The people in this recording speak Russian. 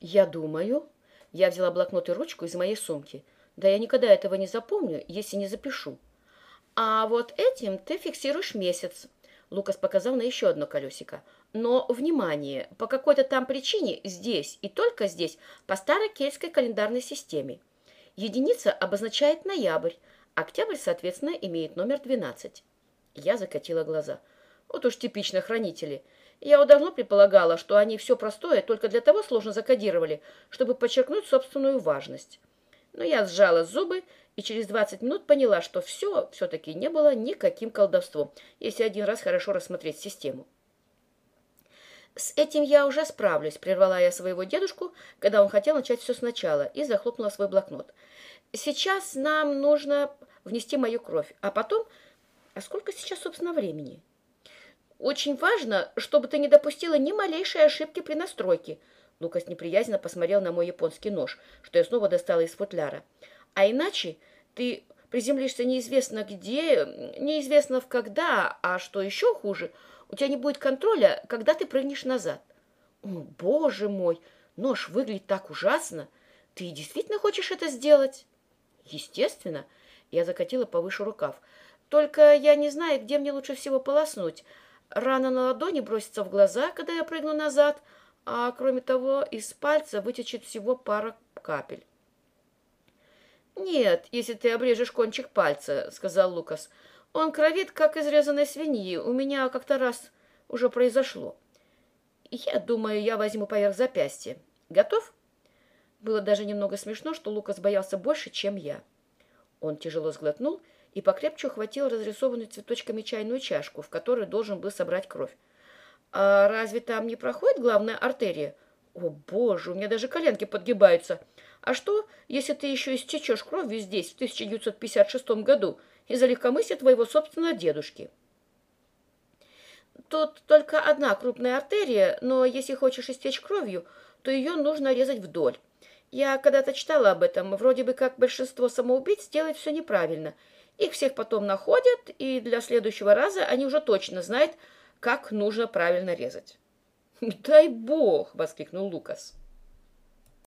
Я думаю... Я взяла блокнот и ручку из моей сумки. Да я никогда этого не запомню, если не запишу. А вот этим ты фиксируешь месяц. Лукас показал на еще одно колесико. Но, внимание, по какой-то там причине здесь и только здесь по старой кельтской календарной системе. Единица обозначает ноябрь, октябрь, соответственно, имеет номер 12. Я закатила глаза. Вот уж типично хранители. Я давно предполагала, что они все простое только для того сложно закодировали, чтобы подчеркнуть собственную важность. Но я сжала зубы и через 20 минут поняла, что все все-таки не было никаким колдовством, если один раз хорошо рассмотреть систему. «С этим я уже справлюсь», — прервала я своего дедушку, когда он хотел начать все сначала, и захлопнула свой блокнот. «Сейчас нам нужно внести мою кровь, а потом... А сколько сейчас, собственно, времени?» «Очень важно, чтобы ты не допустила ни малейшей ошибки при настройке». Лукас неприязненно посмотрел на мой японский нож, что я снова достала из футляра. «А иначе ты приземлишься неизвестно где, неизвестно в когда, а что еще хуже — у тебя не будет контроля, когда ты прыгнешь назад. О, боже мой, нож выглядит так ужасно. Ты действительно хочешь это сделать? Естественно. Я закатила повыше рукав. Только я не знаю, где мне лучше всего полоснуть. Рана на ладони бросится в глаза, когда я прыгну назад, а кроме того, из пальца вытечет всего пара капель. «Нет, если ты обрежешь кончик пальца», — сказал Лукас. Он кровит, как изрезанной свиньи. У меня как-то раз уже произошло. Я думаю, я возьму поверх запястья. Готов? Было даже немного смешно, что Лукас боялся больше, чем я. Он тяжело сглотнул и покрепче ухватил разрисованную цветочками чайную чашку, в которой должен был собрать кровь. «А разве там не проходит главная артерия?» «О, боже, у меня даже коленки подгибаются. А что, если ты еще истечешь кровью здесь, в 1956 году?» из-за легкомыслия твоего собственного дедушки. Тут только одна крупная артерия, но если хочешь истечь кровью, то ее нужно резать вдоль. Я когда-то читала об этом, вроде бы как большинство самоубийц делает все неправильно. Их всех потом находят, и для следующего раза они уже точно знают, как нужно правильно резать. «Дай бог!» — воскликнул Лукас.